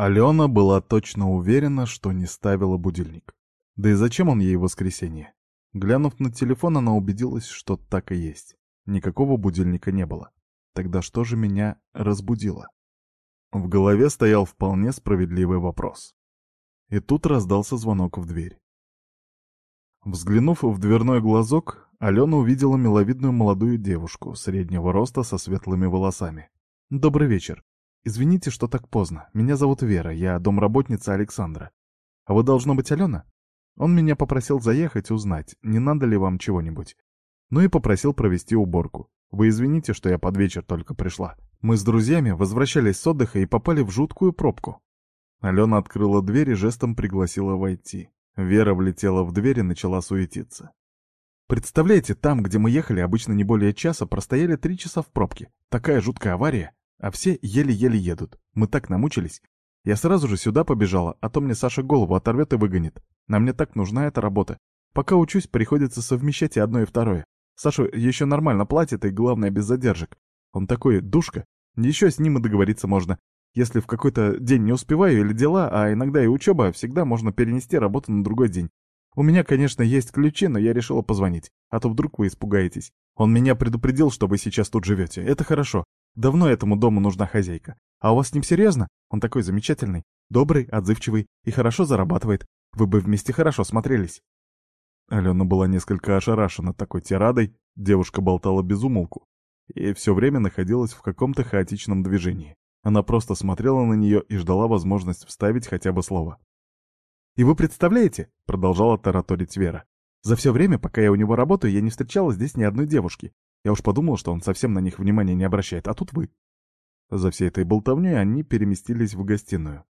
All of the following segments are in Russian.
Алена была точно уверена, что не ставила будильник. Да и зачем он ей в воскресенье? Глянув на телефон, она убедилась, что так и есть. Никакого будильника не было. Тогда что же меня разбудило? В голове стоял вполне справедливый вопрос. И тут раздался звонок в дверь. Взглянув в дверной глазок, Алена увидела миловидную молодую девушку, среднего роста, со светлыми волосами. «Добрый вечер. Извините, что так поздно. Меня зовут Вера, я домработница Александра. А вы, должно быть, Алена?» Он меня попросил заехать узнать, не надо ли вам чего-нибудь. Ну и попросил провести уборку. Вы извините, что я под вечер только пришла. Мы с друзьями возвращались с отдыха и попали в жуткую пробку. Алена открыла дверь и жестом пригласила войти. Вера влетела в дверь и начала суетиться. Представляете, там, где мы ехали обычно не более часа, простояли три часа в пробке. Такая жуткая авария, а все еле-еле едут. Мы так намучились. Я сразу же сюда побежала, а то мне Саша голову оторвет и выгонит. Нам мне так нужна эта работа. Пока учусь, приходится совмещать и одно, и второе. Саша еще нормально платит, и главное, без задержек. Он такой душка. Еще с ним и договориться можно. Если в какой-то день не успеваю или дела, а иногда и учеба, всегда можно перенести работу на другой день. У меня, конечно, есть ключи, но я решила позвонить, а то вдруг вы испугаетесь. Он меня предупредил, что вы сейчас тут живете. Это хорошо. Давно этому дому нужна хозяйка. А у вас с ним серьезно? Он такой замечательный, добрый, отзывчивый и хорошо зарабатывает. Вы бы вместе хорошо смотрелись». Алена была несколько ошарашена такой тирадой, девушка болтала без умолку и все время находилась в каком-то хаотичном движении. Она просто смотрела на нее и ждала возможность вставить хотя бы слово. «И вы представляете?» — продолжала тараторить Вера. «За все время, пока я у него работаю, я не встречала здесь ни одной девушки. Я уж подумал, что он совсем на них внимания не обращает, а тут вы. За всей этой болтовней они переместились в гостиную.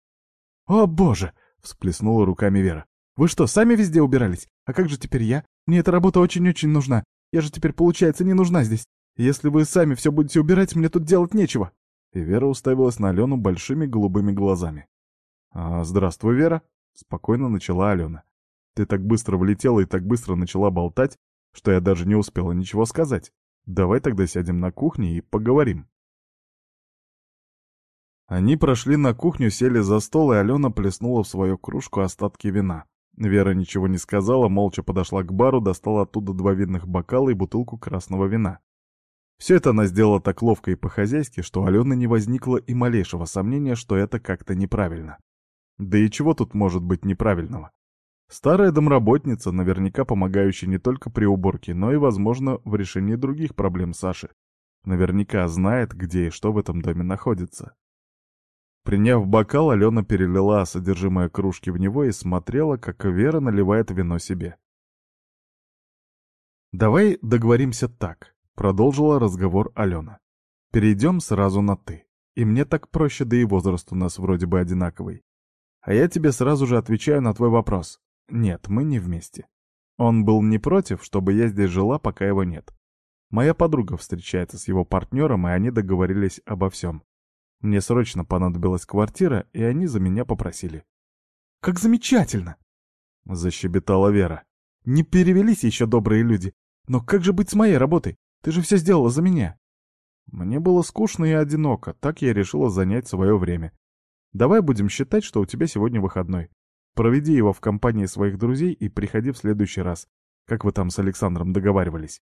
«О, боже!» — всплеснула руками Вера. «Вы что, сами везде убирались? А как же теперь я? Мне эта работа очень-очень нужна. Я же теперь, получается, не нужна здесь. Если вы сами все будете убирать, мне тут делать нечего». И Вера уставилась на Алену большими голубыми глазами. «А, «Здравствуй, Вера», — спокойно начала Алена. «Ты так быстро влетела и так быстро начала болтать, что я даже не успела ничего сказать. Давай тогда сядем на кухне и поговорим». Они прошли на кухню, сели за стол, и Алена плеснула в свою кружку остатки вина. Вера ничего не сказала, молча подошла к бару, достала оттуда два винных бокала и бутылку красного вина. Все это она сделала так ловко и по-хозяйски, что у Алены не возникло и малейшего сомнения, что это как-то неправильно. Да и чего тут может быть неправильного? Старая домработница, наверняка помогающая не только при уборке, но и, возможно, в решении других проблем Саши. Наверняка знает, где и что в этом доме находится. Приняв бокал, Алена перелила содержимое кружки в него и смотрела, как Вера наливает вино себе. «Давай договоримся так», — продолжила разговор Алена. «Перейдем сразу на «ты». И мне так проще, да и возраст у нас вроде бы одинаковый. А я тебе сразу же отвечаю на твой вопрос. Нет, мы не вместе. Он был не против, чтобы я здесь жила, пока его нет. Моя подруга встречается с его партнером, и они договорились обо всем. Мне срочно понадобилась квартира, и они за меня попросили. «Как замечательно!» — защебетала Вера. «Не перевелись еще добрые люди. Но как же быть с моей работой? Ты же все сделала за меня». Мне было скучно и одиноко, так я решила занять свое время. Давай будем считать, что у тебя сегодня выходной. Проведи его в компании своих друзей и приходи в следующий раз, как вы там с Александром договаривались.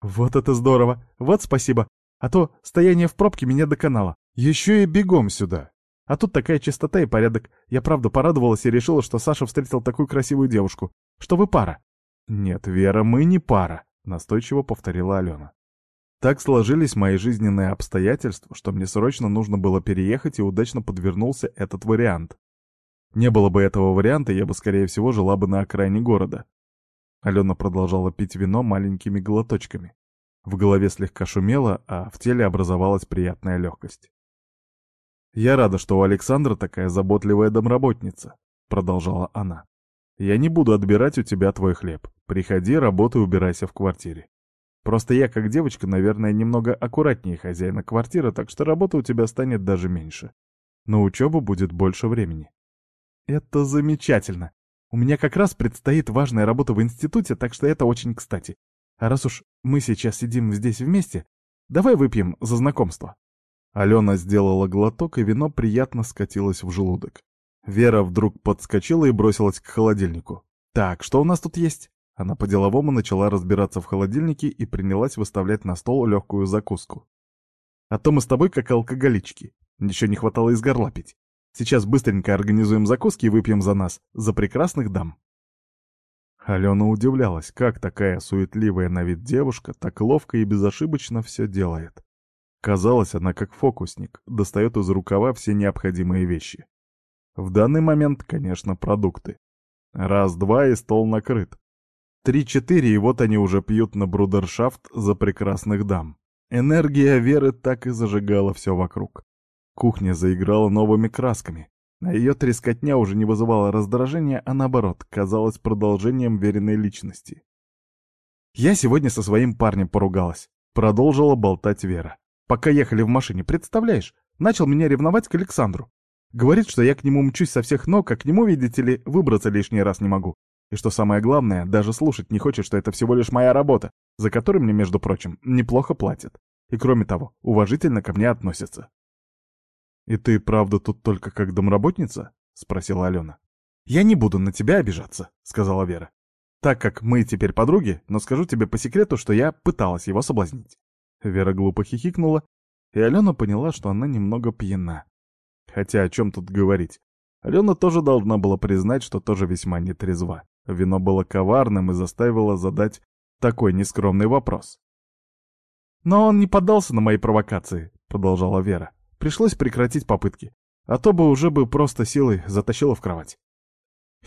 Вот это здорово! Вот спасибо! А то стояние в пробке меня доконало. Еще и бегом сюда. А тут такая чистота и порядок. Я правда порадовалась и решила, что Саша встретил такую красивую девушку. Что вы пара. Нет, Вера, мы не пара, настойчиво повторила Алена. Так сложились мои жизненные обстоятельства, что мне срочно нужно было переехать, и удачно подвернулся этот вариант. Не было бы этого варианта, я бы, скорее всего, жила бы на окраине города. Алена продолжала пить вино маленькими глоточками. В голове слегка шумело, а в теле образовалась приятная легкость. «Я рада, что у Александра такая заботливая домработница», — продолжала она. «Я не буду отбирать у тебя твой хлеб. Приходи, работай, убирайся в квартире. Просто я, как девочка, наверное, немного аккуратнее хозяина квартиры, так что работа у тебя станет даже меньше. На учебу будет больше времени». «Это замечательно. У меня как раз предстоит важная работа в институте, так что это очень кстати. А раз уж мы сейчас сидим здесь вместе, давай выпьем за знакомство». Алена сделала глоток, и вино приятно скатилось в желудок. Вера вдруг подскочила и бросилась к холодильнику. «Так, что у нас тут есть?» Она по-деловому начала разбираться в холодильнике и принялась выставлять на стол легкую закуску. «А то мы с тобой как алкоголички. Еще не хватало из горла пить. Сейчас быстренько организуем закуски и выпьем за нас, за прекрасных дам». Алена удивлялась, как такая суетливая на вид девушка так ловко и безошибочно все делает. Казалось, она как фокусник, достает из рукава все необходимые вещи. В данный момент, конечно, продукты. Раз-два и стол накрыт. Три-четыре, и вот они уже пьют на брудершафт за прекрасных дам. Энергия Веры так и зажигала все вокруг. Кухня заиграла новыми красками, а ее трескотня уже не вызывала раздражения, а наоборот, казалась продолжением веренной личности. «Я сегодня со своим парнем поругалась», — продолжила болтать Вера. «Пока ехали в машине, представляешь? Начал меня ревновать к Александру. Говорит, что я к нему мчусь со всех ног, а к нему, видите ли, выбраться лишний раз не могу. И что самое главное, даже слушать не хочет, что это всего лишь моя работа, за которую мне, между прочим, неплохо платят. И кроме того, уважительно ко мне относятся. «И ты, правда, тут только как домработница?» — спросила Алена. «Я не буду на тебя обижаться», — сказала Вера. «Так как мы теперь подруги, но скажу тебе по секрету, что я пыталась его соблазнить». Вера глупо хихикнула, и Алена поняла, что она немного пьяна. Хотя о чем тут говорить? Алена тоже должна была признать, что тоже весьма нетрезва. Вино было коварным и заставило задать такой нескромный вопрос. «Но он не поддался на мои провокации», — продолжала Вера. «Пришлось прекратить попытки, а то бы уже бы просто силой затащила в кровать».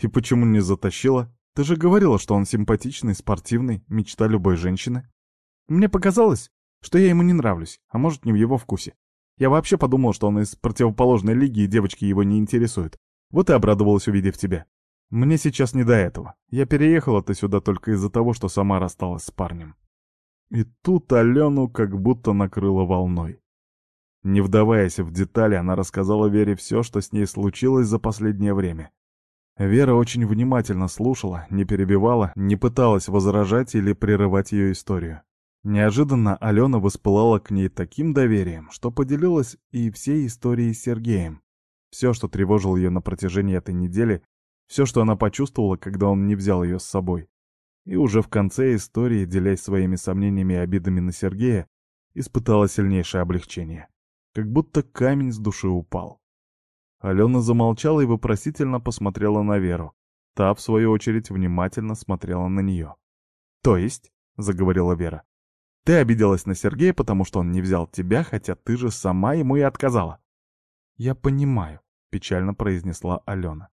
«И почему не затащила? Ты же говорила, что он симпатичный, спортивный, мечта любой женщины». «Мне показалось, что я ему не нравлюсь, а может, не в его вкусе. Я вообще подумал, что он из противоположной лиги, и девочки его не интересуют. Вот и обрадовалась, увидев тебя. Мне сейчас не до этого. Я переехала-то сюда только из-за того, что сама рассталась с парнем. И тут Алену как будто накрыло волной. Не вдаваясь в детали, она рассказала Вере все, что с ней случилось за последнее время. Вера очень внимательно слушала, не перебивала, не пыталась возражать или прерывать ее историю. Неожиданно Алена воспылала к ней таким доверием, что поделилась и всей историей с Сергеем. Все, что тревожило ее на протяжении этой недели, все, что она почувствовала, когда он не взял ее с собой. И уже в конце истории, делясь своими сомнениями и обидами на Сергея, испытала сильнейшее облегчение. Как будто камень с души упал. Алена замолчала и вопросительно посмотрела на Веру. Та, в свою очередь, внимательно смотрела на нее. «То есть?» — заговорила Вера. «Ты обиделась на Сергея, потому что он не взял тебя, хотя ты же сама ему и отказала». «Я понимаю», — печально произнесла Алена.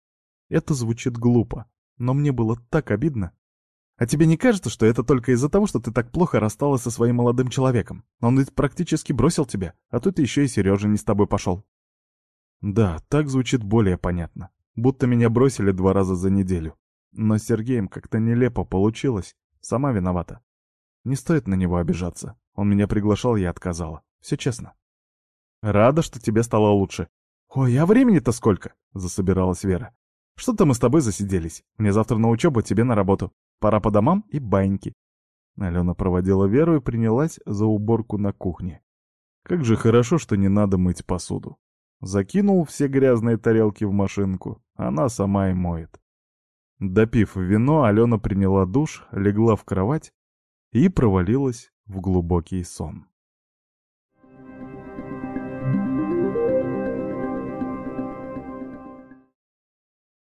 Это звучит глупо, но мне было так обидно. А тебе не кажется, что это только из-за того, что ты так плохо рассталась со своим молодым человеком? Он ведь практически бросил тебя, а тут еще и Сережа не с тобой пошел. Да, так звучит более понятно. Будто меня бросили два раза за неделю. Но с Сергеем как-то нелепо получилось. Сама виновата. Не стоит на него обижаться. Он меня приглашал, я отказала. Все честно. Рада, что тебе стало лучше. Ой, а времени-то сколько? Засобиралась Вера. Что-то мы с тобой засиделись. Мне завтра на учебу, тебе на работу. Пора по домам и баньки. Алена проводила Веру и принялась за уборку на кухне. Как же хорошо, что не надо мыть посуду. Закинул все грязные тарелки в машинку, она сама и моет. Допив вино, Алена приняла душ, легла в кровать и провалилась в глубокий сон.